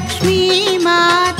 Lakshmi Mata